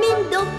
tremendo